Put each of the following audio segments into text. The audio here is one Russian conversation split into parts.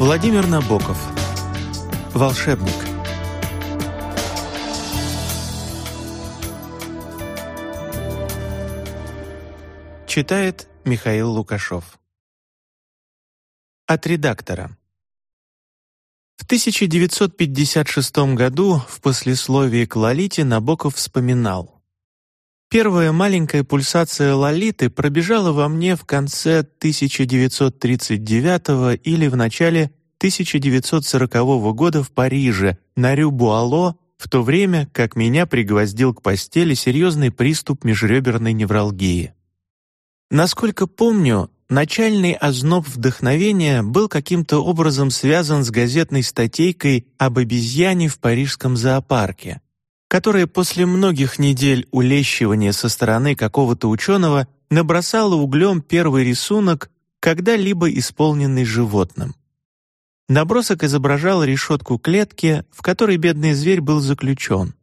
Владимир Набоков. Волшебник. Читает Михаил Лукашов. От редактора. В 1956 году в послесловии к Лолите Набоков вспоминал Первая маленькая пульсация лолиты пробежала во мне в конце 1939 или в начале 1940 года в Париже на Рю-Буало, в то время как меня пригвоздил к постели серьезный приступ межреберной невралгии. Насколько помню, начальный озноб вдохновения был каким-то образом связан с газетной статейкой об обезьяне в парижском зоопарке которая после многих недель улещивания со стороны какого-то ученого набросала углем первый рисунок, когда-либо исполненный животным. Набросок изображал решетку клетки, в которой бедный зверь был заключен.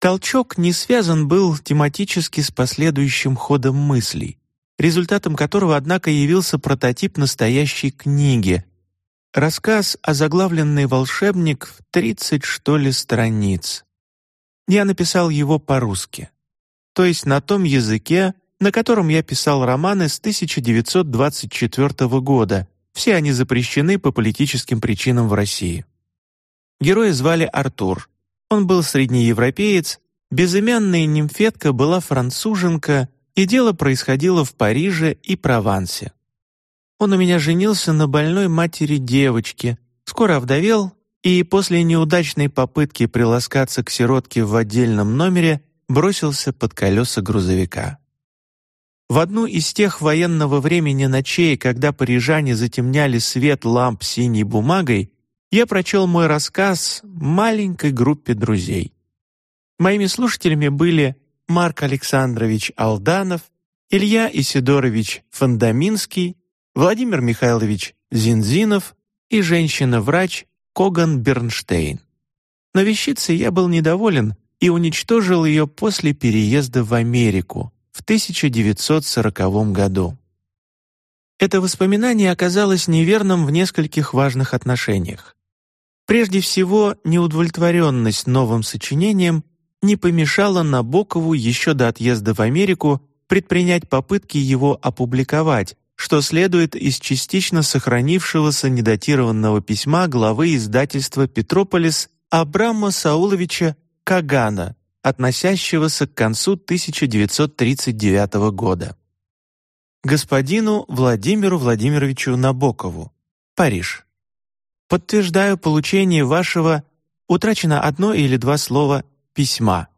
Толчок не связан был тематически с последующим ходом мыслей, результатом которого, однако, явился прототип настоящей книги, рассказ о заглавленный волшебник в 30 что ли страниц я написал его по-русски, то есть на том языке, на котором я писал романы с 1924 года. Все они запрещены по политическим причинам в России. Героя звали Артур. Он был среднеевропеец, безымянная нимфетка была француженка, и дело происходило в Париже и Провансе. Он у меня женился на больной матери девочки, скоро овдовел и после неудачной попытки приласкаться к сиротке в отдельном номере бросился под колеса грузовика. В одну из тех военного времени ночей, когда парижане затемняли свет ламп синей бумагой, я прочел мой рассказ маленькой группе друзей. Моими слушателями были Марк Александрович Алданов, Илья Исидорович Фандаминский, Владимир Михайлович Зинзинов и женщина-врач Коган Бернштейн. Но вещицей я был недоволен и уничтожил ее после переезда в Америку в 1940 году. Это воспоминание оказалось неверным в нескольких важных отношениях. Прежде всего, неудовлетворенность новым сочинением не помешала Набокову еще до отъезда в Америку предпринять попытки его опубликовать, что следует из частично сохранившегося недатированного письма главы издательства «Петрополис» Абрама Сауловича Кагана, относящегося к концу 1939 года. Господину Владимиру Владимировичу Набокову, Париж. Подтверждаю получение вашего, утрачено одно или два слова, письма.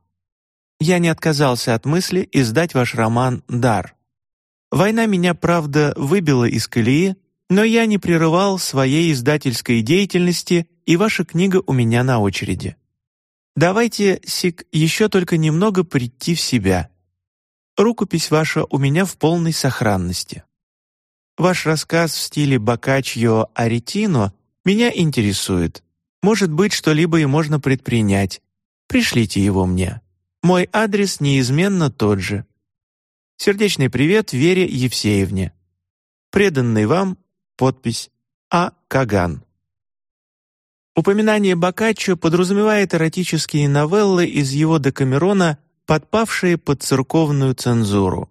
Я не отказался от мысли издать ваш роман «Дар», Война меня, правда, выбила из колеи, но я не прерывал своей издательской деятельности, и ваша книга у меня на очереди. Давайте, Сик, еще только немного прийти в себя. Рукопись ваша у меня в полной сохранности. Ваш рассказ в стиле Боккаччо Аретино меня интересует. Может быть, что-либо и можно предпринять. Пришлите его мне. Мой адрес неизменно тот же. Сердечный привет Вере Евсеевне. Преданный вам подпись А. Каган. Упоминание Боккаччо подразумевает эротические новеллы из его Декамерона, подпавшие под церковную цензуру.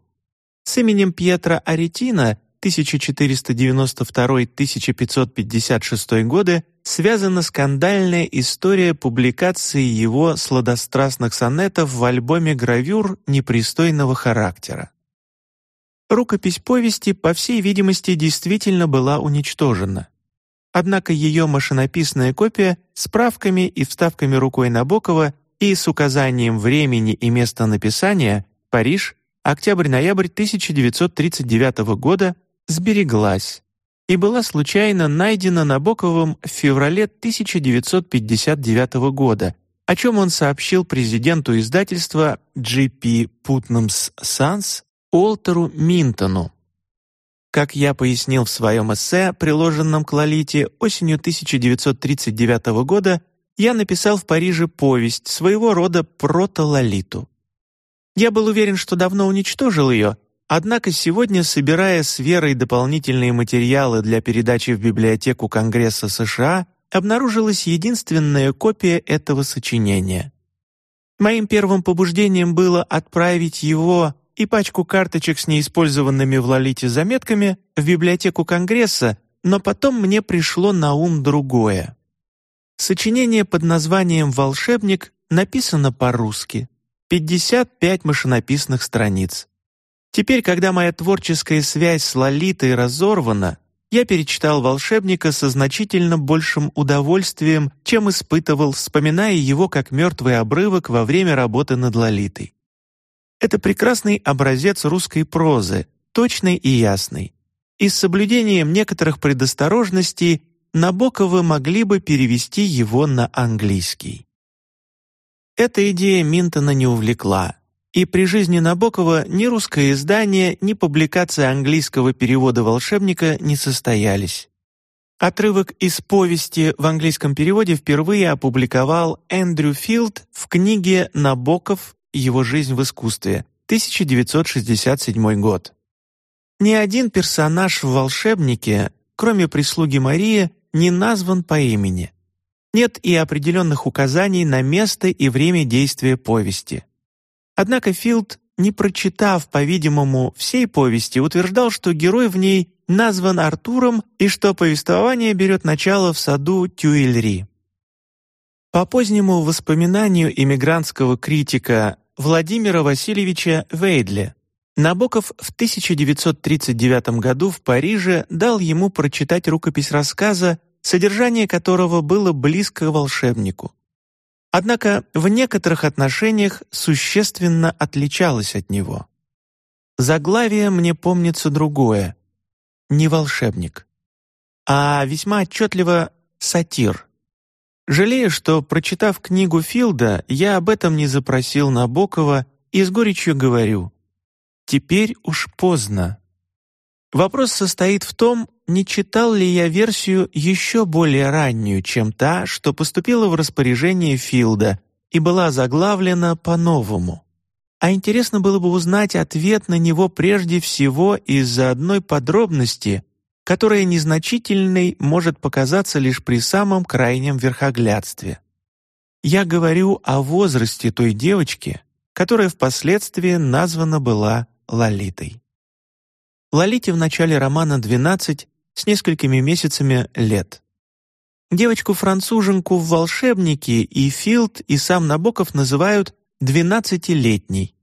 С именем Пьетро Аретина 1492-1556 годы связана скандальная история публикации его сладострастных сонетов в альбоме гравюр непристойного характера. Рукопись повести, по всей видимости, действительно была уничтожена. Однако ее машинописная копия с правками и вставками рукой Набокова и с указанием времени и места написания «Париж, октябрь-ноябрь 1939 года» сбереглась и была случайно найдена Набоковым в феврале 1959 года, о чем он сообщил президенту издательства G.P. Putnam's Sons Уолтеру Минтону. Как я пояснил в своем эссе, приложенном к Лолите осенью 1939 года, я написал в Париже повесть своего рода прото-Лолиту. Я был уверен, что давно уничтожил ее, Однако сегодня, собирая с Верой дополнительные материалы для передачи в библиотеку Конгресса США, обнаружилась единственная копия этого сочинения. Моим первым побуждением было отправить его и пачку карточек с неиспользованными в Лолите заметками в библиотеку Конгресса, но потом мне пришло на ум другое. Сочинение под названием «Волшебник» написано по-русски. 55 машинописных страниц. Теперь, когда моя творческая связь с Лолитой разорвана, я перечитал «Волшебника» со значительно большим удовольствием, чем испытывал, вспоминая его как мертвый обрывок во время работы над Лолитой. Это прекрасный образец русской прозы, точный и ясный. И с соблюдением некоторых предосторожностей Набоковы могли бы перевести его на английский. Эта идея Минтона не увлекла, и при жизни Набокова ни русское издание, ни публикация английского перевода «Волшебника» не состоялись. Отрывок из повести в английском переводе впервые опубликовал Эндрю Филд в книге «Набоков. Его жизнь в искусстве», 1967 год. Ни один персонаж в «Волшебнике», кроме прислуги Марии, не назван по имени. Нет и определенных указаний на место и время действия повести. Однако Филд, не прочитав, по-видимому, всей повести, утверждал, что герой в ней назван Артуром и что повествование берет начало в саду Тюильри. По позднему воспоминанию иммигрантского критика Владимира Васильевича Вейдля, Набоков в 1939 году в Париже дал ему прочитать рукопись рассказа, содержание которого было близко волшебнику однако в некоторых отношениях существенно отличалась от него. Заглавие мне помнится другое — не волшебник, а весьма отчетливо сатир. Жалею, что, прочитав книгу Филда, я об этом не запросил Набокова и с горечью говорю — теперь уж поздно. Вопрос состоит в том, не читал ли я версию еще более раннюю, чем та, что поступила в распоряжение Филда и была заглавлена по-новому. А интересно было бы узнать ответ на него прежде всего из-за одной подробности, которая незначительной может показаться лишь при самом крайнем верхоглядстве. Я говорю о возрасте той девочки, которая впоследствии названа была Лолитой. Лолите в начале романа 12 с несколькими месяцами лет. Девочку-француженку в «Волшебнике» и Филд, и сам Набоков называют «двенадцатилетней».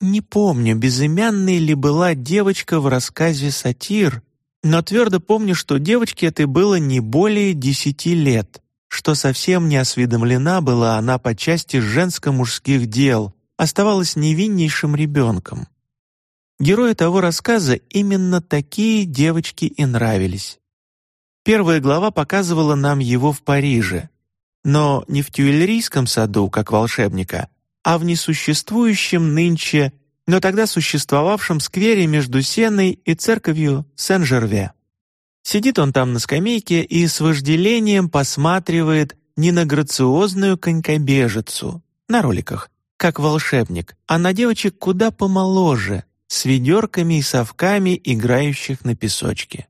Не помню, безымянной ли была девочка в рассказе «Сатир», но твердо помню, что девочке этой было не более десяти лет, что совсем не осведомлена была она по части женско-мужских дел, оставалась невиннейшим ребенком. Герою того рассказа именно такие девочки и нравились. Первая глава показывала нам его в Париже, но не в Тюильрийском саду, как волшебника, а в несуществующем нынче, но тогда существовавшем сквере между Сеной и церковью Сен-Жерве. Сидит он там на скамейке и с вожделением посматривает не на грациозную конькобежицу, на роликах, как волшебник, а на девочек куда помоложе, с ведерками и совками, играющих на песочке.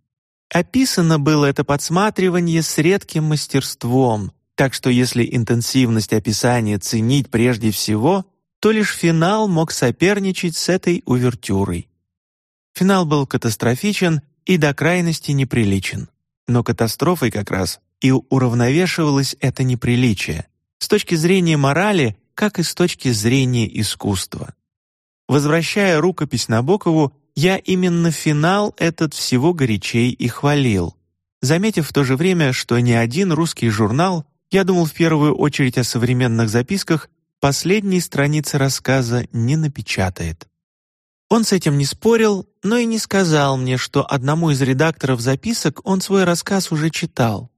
Описано было это подсматривание с редким мастерством, так что если интенсивность описания ценить прежде всего, то лишь финал мог соперничать с этой увертюрой. Финал был катастрофичен и до крайности неприличен. Но катастрофой как раз и уравновешивалось это неприличие с точки зрения морали, как и с точки зрения искусства. Возвращая рукопись Набокову, я именно финал этот всего горячей и хвалил, заметив в то же время, что ни один русский журнал, я думал в первую очередь о современных записках, последней страницы рассказа не напечатает. Он с этим не спорил, но и не сказал мне, что одному из редакторов записок он свой рассказ уже читал.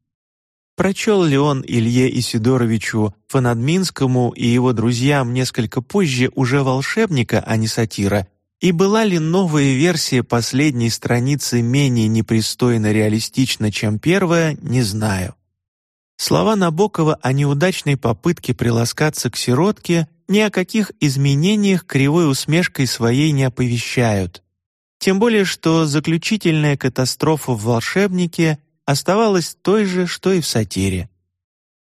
Прочел ли он Илье Исидоровичу Фанадминскому и его друзьям несколько позже уже волшебника, а не сатира, и была ли новая версия последней страницы менее непристойно реалистична, чем первая, не знаю. Слова Набокова о неудачной попытке приласкаться к сиротке ни о каких изменениях кривой усмешкой своей не оповещают, тем более что заключительная катастрофа в «Волшебнике» оставалась той же, что и в «Сатире».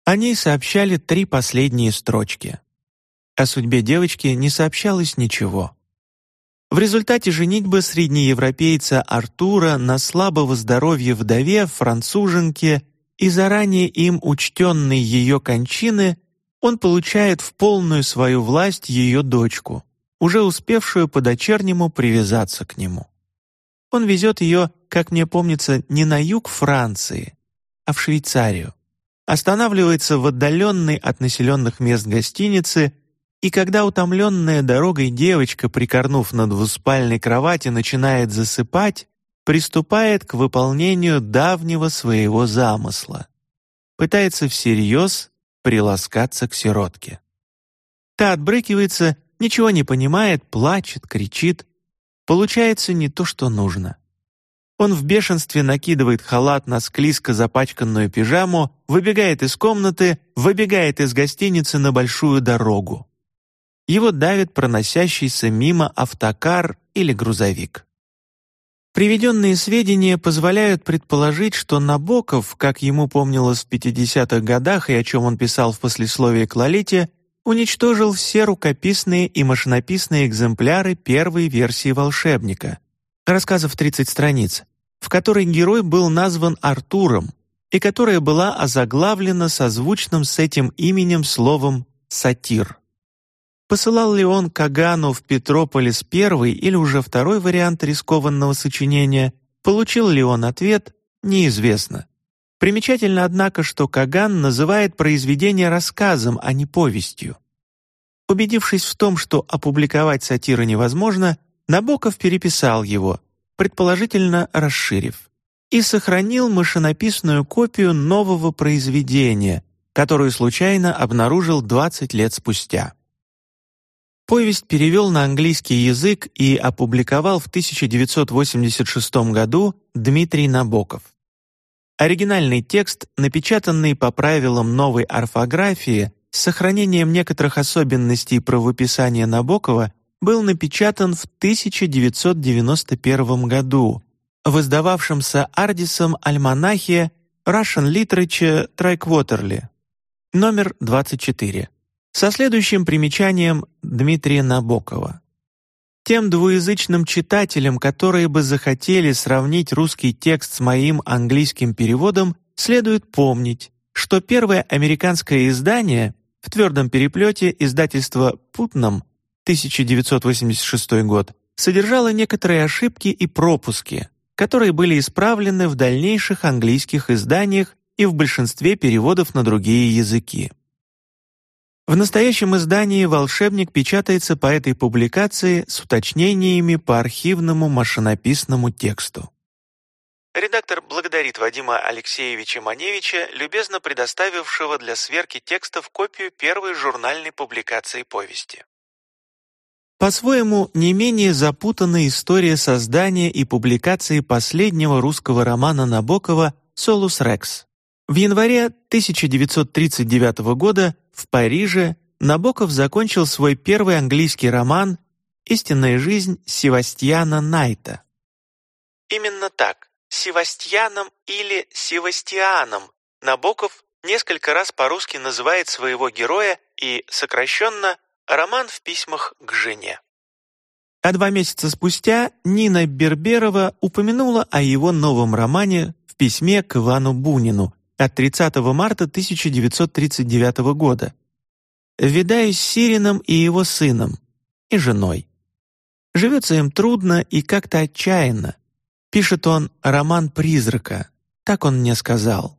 О ней сообщали три последние строчки. О судьбе девочки не сообщалось ничего. В результате женитьбы среднеевропейца Артура на слабого здоровья вдове, француженке и заранее им учтенной ее кончины он получает в полную свою власть ее дочку, уже успевшую по-дочернему привязаться к нему. Он везет ее, как мне помнится, не на юг Франции, а в Швейцарию, останавливается в отдаленной от населенных мест гостинице, и когда утомленная дорогой девочка, прикорнув на двуспальной кровати, начинает засыпать, приступает к выполнению давнего своего замысла. Пытается всерьез приласкаться к сиротке. Та отбрыкивается, ничего не понимает, плачет, кричит. Получается не то, что нужно. Он в бешенстве накидывает халат на склизко запачканную пижаму, выбегает из комнаты, выбегает из гостиницы на большую дорогу. Его давит проносящийся мимо автокар или грузовик. Приведенные сведения позволяют предположить, что Набоков, как ему помнилось в 50-х годах и о чем он писал в послесловии к Лолите, уничтожил все рукописные и машинописные экземпляры первой версии «Волшебника», рассказов 30 страниц, в которой герой был назван Артуром и которая была озаглавлена созвучным с этим именем словом «сатир». Посылал ли он Кагану в Петрополис первый или уже второй вариант рискованного сочинения, получил ли он ответ, неизвестно. Примечательно, однако, что Каган называет произведение рассказом, а не повестью. Убедившись в том, что опубликовать сатиру невозможно, Набоков переписал его, предположительно расширив, и сохранил машинописную копию нового произведения, которую случайно обнаружил 20 лет спустя. Повесть перевел на английский язык и опубликовал в 1986 году Дмитрий Набоков. Оригинальный текст, напечатанный по правилам новой орфографии с сохранением некоторых особенностей правописания Набокова, был напечатан в 1991 году в издававшемся Ардисом альманахе Russian Literature Трайквотерли, номер 24 со следующим примечанием Дмитрия Набокова. Тем двуязычным читателям, которые бы захотели сравнить русский текст с моим английским переводом, следует помнить, что первое американское издание в твердом переплете издательства «Путнам» 1986 год содержало некоторые ошибки и пропуски, которые были исправлены в дальнейших английских изданиях и в большинстве переводов на другие языки. В настоящем издании «Волшебник» печатается по этой публикации с уточнениями по архивному машинописному тексту. Редактор благодарит Вадима Алексеевича Маневича, любезно предоставившего для сверки текстов копию первой журнальной публикации повести. По-своему, не менее запутанная история создания и публикации последнего русского романа Набокова «Солус Рекс». В январе 1939 года в Париже Набоков закончил свой первый английский роман «Истинная жизнь Севастьяна Найта». Именно так, Севастьяном или Севастианом Набоков несколько раз по-русски называет своего героя и, сокращенно, роман в письмах к жене. А два месяца спустя Нина Берберова упомянула о его новом романе в письме к Ивану Бунину, от 30 марта 1939 года. Видаюсь с Сирином и его сыном, и женой. Живется им трудно и как-то отчаянно. Пишет он роман «Призрака». Так он мне сказал.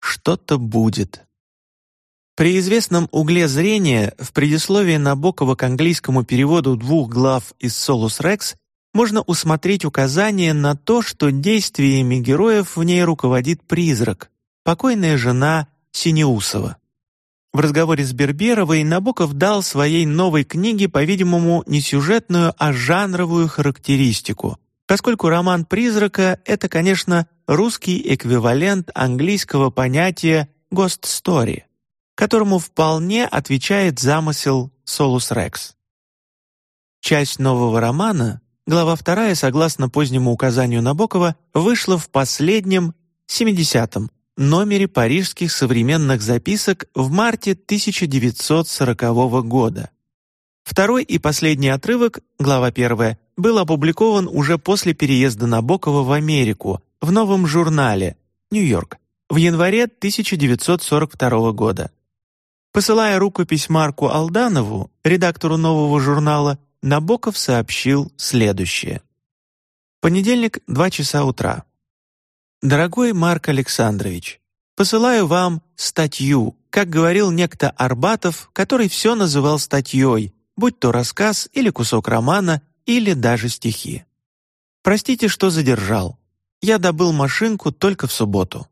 Что-то будет. При известном угле зрения в предисловии Набокова к английскому переводу двух глав из «Солус Рекс» можно усмотреть указание на то, что действиями героев в ней руководит призрак, покойная жена Синеусова. В разговоре с Берберовой Набоков дал своей новой книге, по-видимому, не сюжетную, а жанровую характеристику, поскольку роман «Призрака» — это, конечно, русский эквивалент английского понятия «ghost story», которому вполне отвечает замысел «Солус Рекс». Часть нового романа глава вторая, согласно позднему указанию Набокова, вышла в последнем, 70-м, номере парижских современных записок в марте 1940 года. Второй и последний отрывок, глава первая, был опубликован уже после переезда Набокова в Америку в новом журнале «Нью-Йорк» в январе 1942 года. Посылая рукопись Марку Алданову, редактору нового журнала, Набоков сообщил следующее. Понедельник, 2 часа утра. Дорогой Марк Александрович, посылаю вам статью, как говорил некто Арбатов, который все называл статьей, будь то рассказ или кусок романа, или даже стихи. Простите, что задержал. Я добыл машинку только в субботу.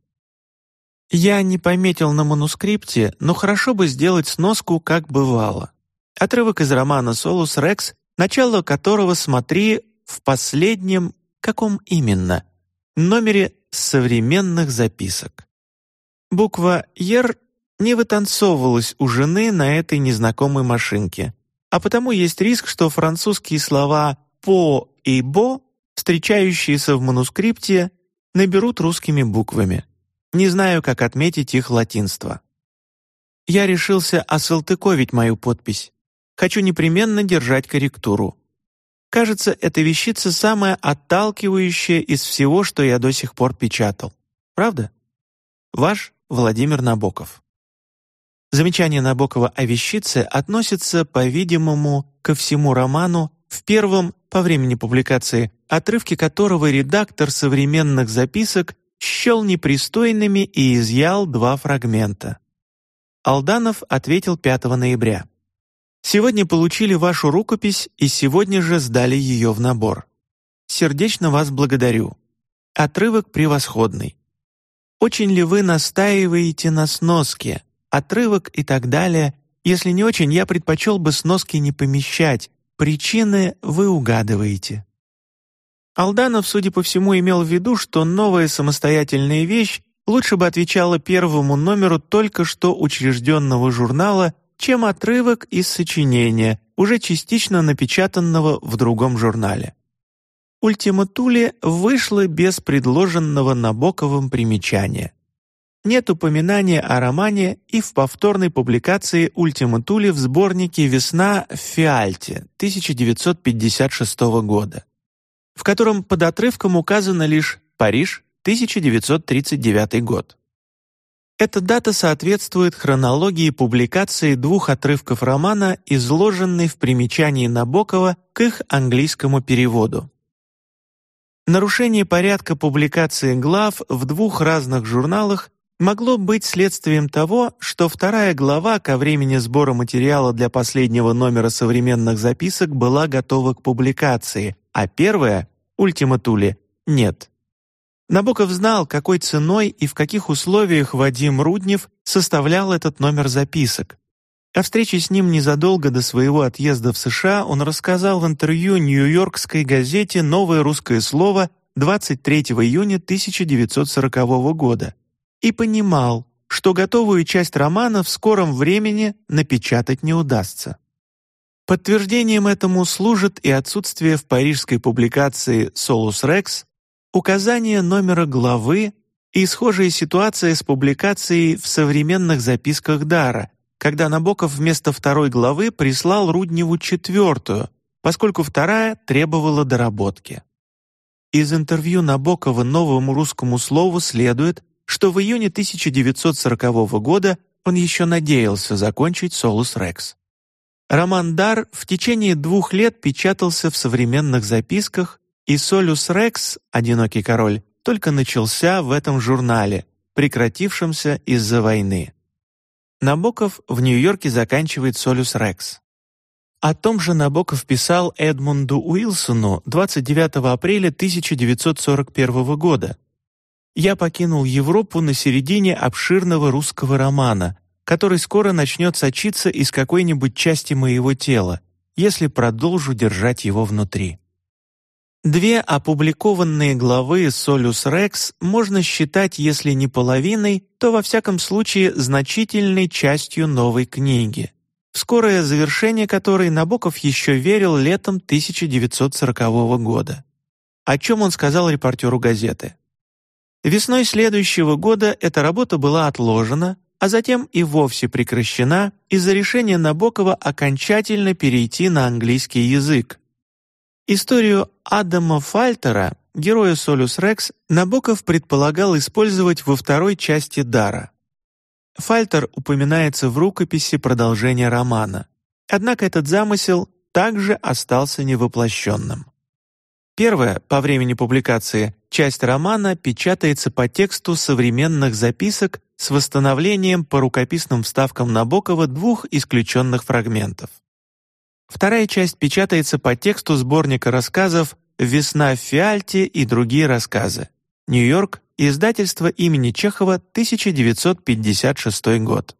Я не пометил на манускрипте, но хорошо бы сделать сноску, как бывало. Отрывок из романа «Солус Рекс», начало которого смотри в последнем, каком именно, номере современных записок. Буква «Ер» не вытанцовывалась у жены на этой незнакомой машинке, а потому есть риск, что французские слова «по» и «бо», встречающиеся в манускрипте, наберут русскими буквами. Не знаю, как отметить их латинство. Я решился осалтыковить мою подпись. Хочу непременно держать корректуру. Кажется, эта вещица самая отталкивающая из всего, что я до сих пор печатал. Правда? Ваш Владимир Набоков. Замечание Набокова о вещице относится, по-видимому, ко всему роману, в первом, по времени публикации, отрывке которого редактор современных записок счел непристойными и изъял два фрагмента. Алданов ответил 5 ноября. «Сегодня получили вашу рукопись и сегодня же сдали ее в набор. Сердечно вас благодарю. Отрывок превосходный. Очень ли вы настаиваете на сноске, отрывок и так далее? Если не очень, я предпочел бы сноски не помещать. Причины вы угадываете». Алданов, судя по всему, имел в виду, что новая самостоятельная вещь лучше бы отвечала первому номеру только что учрежденного журнала, чем отрывок из сочинения, уже частично напечатанного в другом журнале. «Ультима Туле» вышла без предложенного Набоковым примечания. Нет упоминания о романе и в повторной публикации «Ультима Туле» в сборнике «Весна в Фиальте» 1956 года в котором под отрывком указано лишь «Париж, 1939 год». Эта дата соответствует хронологии публикации двух отрывков романа, изложенной в примечании Набокова к их английскому переводу. Нарушение порядка публикации глав в двух разных журналах могло быть следствием того, что вторая глава ко времени сбора материала для последнего номера современных записок была готова к публикации, а первая Ультима Тули нет. Набоков знал, какой ценой и в каких условиях Вадим Руднев составлял этот номер записок. О встрече с ним незадолго до своего отъезда в США он рассказал в интервью нью-йоркской газете «Новое русское слово» 23 июня 1940 года и понимал, что готовую часть романа в скором времени напечатать не удастся. Подтверждением этому служит и отсутствие в парижской публикации «Солус Рекс» указания номера главы и схожая ситуация с публикацией в современных записках Дара, когда Набоков вместо второй главы прислал Рудневу четвертую, поскольку вторая требовала доработки. Из интервью Набокова новому русскому слову следует, что в июне 1940 года он еще надеялся закончить «Солус Рекс». Роман «Дар» в течение двух лет печатался в современных записках, и «Солюс Рекс» «Одинокий король» только начался в этом журнале, прекратившемся из-за войны. Набоков в Нью-Йорке заканчивает «Солюс Рекс». О том же Набоков писал Эдмунду Уилсону 29 апреля 1941 года. «Я покинул Европу на середине обширного русского романа, который скоро начнет сочиться из какой-нибудь части моего тела, если продолжу держать его внутри. Две опубликованные главы «Солюс Рекс» можно считать, если не половиной, то во всяком случае значительной частью новой книги. скорое завершение которой Набоков еще верил летом 1940 года. О чем он сказал репортеру газеты. Весной следующего года эта работа была отложена, а затем и вовсе прекращена из-за решения Набокова окончательно перейти на английский язык. Историю Адама Фальтера, героя Солюс Рекс, Набоков предполагал использовать во второй части «Дара». Фальтер упоминается в рукописи продолжения романа, однако этот замысел также остался невоплощенным. Первая, по времени публикации, часть романа печатается по тексту современных записок с восстановлением по рукописным вставкам Набокова двух исключенных фрагментов. Вторая часть печатается по тексту сборника рассказов «Весна в Фиальте» и другие рассказы. Нью-Йорк, издательство имени Чехова, 1956 год.